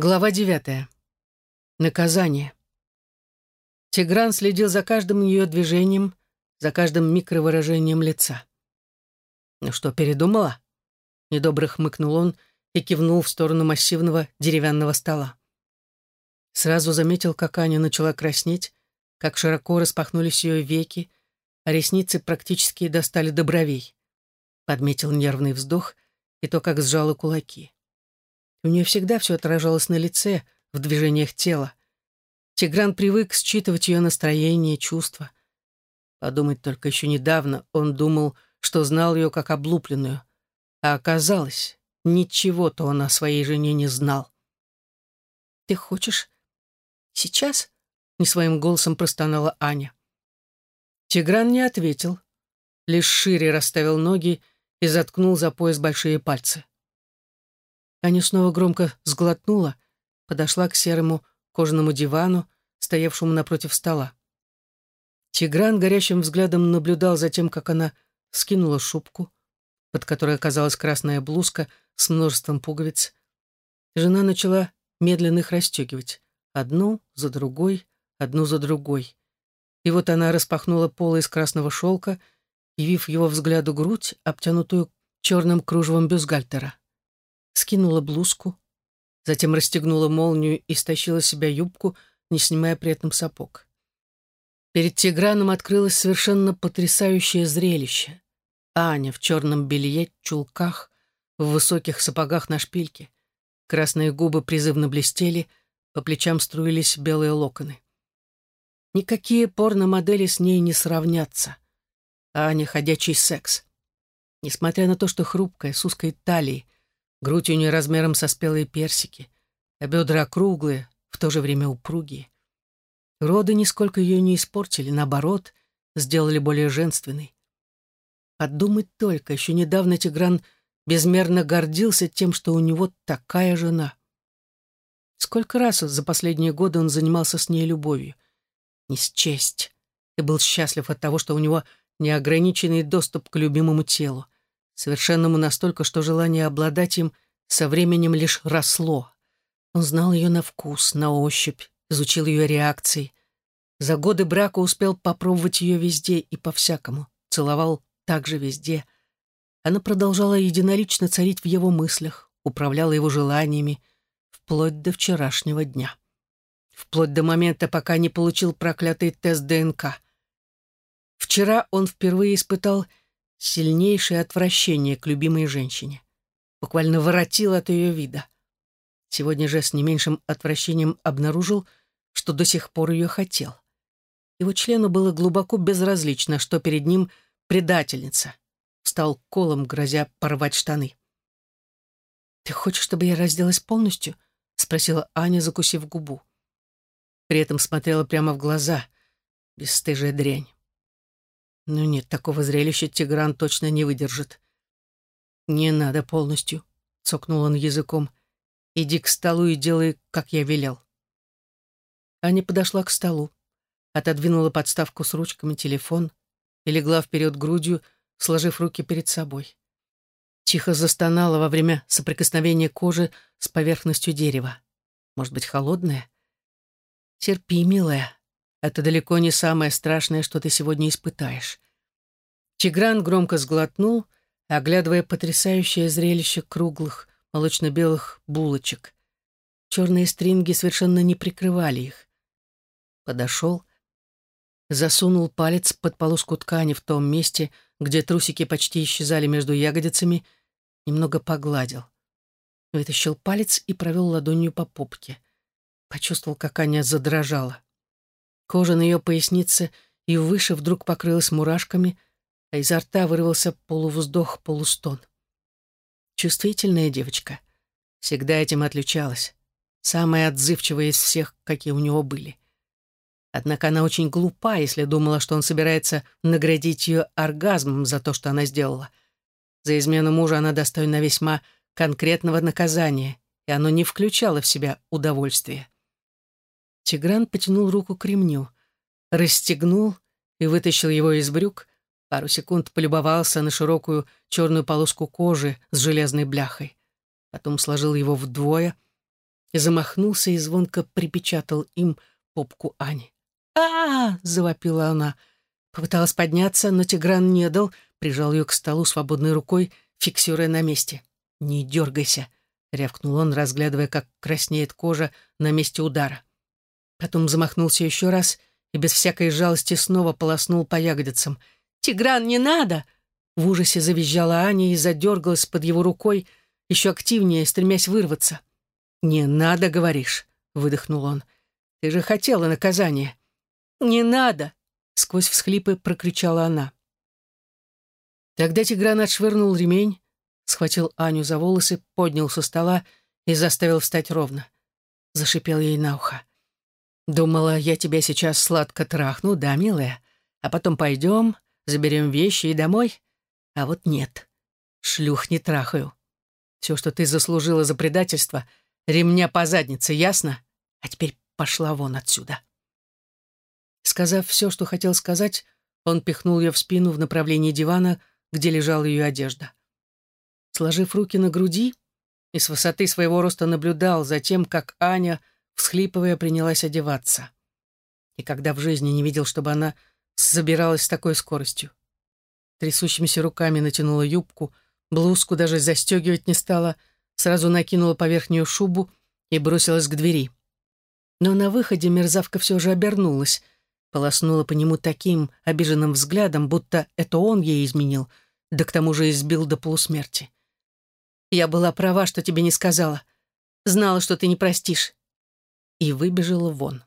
Глава девятая. Наказание. Тигран следил за каждым ее движением, за каждым микровыражением лица. «Ну что, передумала?» Недобро хмыкнул он и кивнул в сторону массивного деревянного стола. Сразу заметил, как Аня начала краснеть, как широко распахнулись ее веки, а ресницы практически достали до бровей. Подметил нервный вздох и то, как сжала кулаки. У нее всегда все отражалось на лице, в движениях тела. Тигран привык считывать ее настроение, чувства. Подумать только еще недавно он думал, что знал ее как облупленную. А оказалось, ничего-то он о своей жене не знал. «Ты хочешь? Сейчас?» — не своим голосом простонала Аня. Тигран не ответил, лишь шире расставил ноги и заткнул за пояс большие пальцы. Аня снова громко сглотнула, подошла к серому кожаному дивану, стоявшему напротив стола. Тигран горящим взглядом наблюдал за тем, как она скинула шубку, под которой оказалась красная блузка с множеством пуговиц. Жена начала медленно их расстегивать, одну за другой, одну за другой. И вот она распахнула полы из красного шелка, явив его взгляду грудь, обтянутую черным кружевом бюстгальтера скинула блузку, затем расстегнула молнию и стащила себя юбку, не снимая при этом сапог. Перед Тиграном открылось совершенно потрясающее зрелище. Аня в черном белье, чулках, в высоких сапогах на шпильке. Красные губы призывно блестели, по плечам струились белые локоны. Никакие порно-модели с ней не сравнятся. Аня — ходячий секс. Несмотря на то, что хрупкая, с узкой талией, Грудь у нее размером со спелые персики, а бедра округлые, в то же время упругие. Роды нисколько ее не испортили, наоборот, сделали более женственной. Подумать только, еще недавно Тигран безмерно гордился тем, что у него такая жена. Сколько раз за последние годы он занимался с ней любовью. Не счесть. И был счастлив от того, что у него неограниченный доступ к любимому телу совершенному настолько, что желание обладать им со временем лишь росло. Он знал ее на вкус, на ощупь, изучил ее реакции. За годы брака успел попробовать ее везде и по-всякому, целовал также везде. Она продолжала единолично царить в его мыслях, управляла его желаниями, вплоть до вчерашнего дня. Вплоть до момента, пока не получил проклятый тест ДНК. Вчера он впервые испытал сильнейшее отвращение к любимой женщине. Буквально воротил от ее вида. Сегодня же с не меньшим отвращением обнаружил, что до сих пор ее хотел. Его члену было глубоко безразлично, что перед ним предательница. Стал колом, грозя порвать штаны. «Ты хочешь, чтобы я разделась полностью?» — спросила Аня, закусив губу. При этом смотрела прямо в глаза. Бесстыжая дрянь. Ну нет, такого зрелища Тигран точно не выдержит. «Не надо полностью», — цокнул он языком. «Иди к столу и делай, как я велел». Аня подошла к столу, отодвинула подставку с ручками телефон и легла вперед грудью, сложив руки перед собой. Тихо застонала во время соприкосновения кожи с поверхностью дерева. Может быть, холодная? «Терпи, милая», это далеко не самое страшное, что ты сегодня испытаешь. Тигран громко сглотнул, оглядывая потрясающее зрелище круглых, молочно-белых булочек. Черные стринги совершенно не прикрывали их. Подошел, засунул палец под полоску ткани в том месте, где трусики почти исчезали между ягодицами, немного погладил. Вытащил палец и провел ладонью по попке. Почувствовал, как Аня задрожала. Кожа на ее пояснице и выше вдруг покрылась мурашками, а изо рта вырвался полувздох, полустон. Чувствительная девочка. Всегда этим отличалась. Самая отзывчивая из всех, какие у него были. Однако она очень глупа, если думала, что он собирается наградить ее оргазмом за то, что она сделала. За измену мужа она достойна весьма конкретного наказания, и оно не включало в себя удовольствие. Тигран потянул руку к ремню, расстегнул и вытащил его из брюк, пару секунд полюбовался на широкую черную полоску кожи с железной бляхой. Потом сложил его вдвое, замахнулся и звонко припечатал им попку Ани. -а, -а завопила она. Попыталась подняться, но Тигран не дал, прижал ее к столу свободной рукой, фиксируя на месте. «Не дергайся», — рявкнул он, разглядывая, как краснеет кожа на месте удара. Потом замахнулся еще раз и без всякой жалости снова полоснул по ягодицам. «Тигран, не надо!» В ужасе завизжала Аня и задергалась под его рукой, еще активнее, стремясь вырваться. «Не надо, говоришь», — выдохнул он. «Ты же хотела наказания». «Не надо!» — сквозь всхлипы прокричала она. Тогда Тигран отшвырнул ремень, схватил Аню за волосы, поднял со стола и заставил встать ровно. Зашипел ей на ухо. «Думала, я тебя сейчас сладко трахну, да, милая? А потом пойдем, заберем вещи и домой? А вот нет. Шлюх не трахаю. Все, что ты заслужила за предательство, ремня по заднице, ясно? А теперь пошла вон отсюда». Сказав все, что хотел сказать, он пихнул ее в спину в направлении дивана, где лежала ее одежда. Сложив руки на груди и с высоты своего роста наблюдал за тем, как Аня всхлипывая, принялась одеваться. И когда в жизни не видел, чтобы она собиралась с такой скоростью. Трясущимися руками натянула юбку, блузку даже застегивать не стала, сразу накинула поверх нее шубу и бросилась к двери. Но на выходе мерзавка все же обернулась, полоснула по нему таким обиженным взглядом, будто это он ей изменил, да к тому же избил до полусмерти. «Я была права, что тебе не сказала. Знала, что ты не простишь и выбежала вон.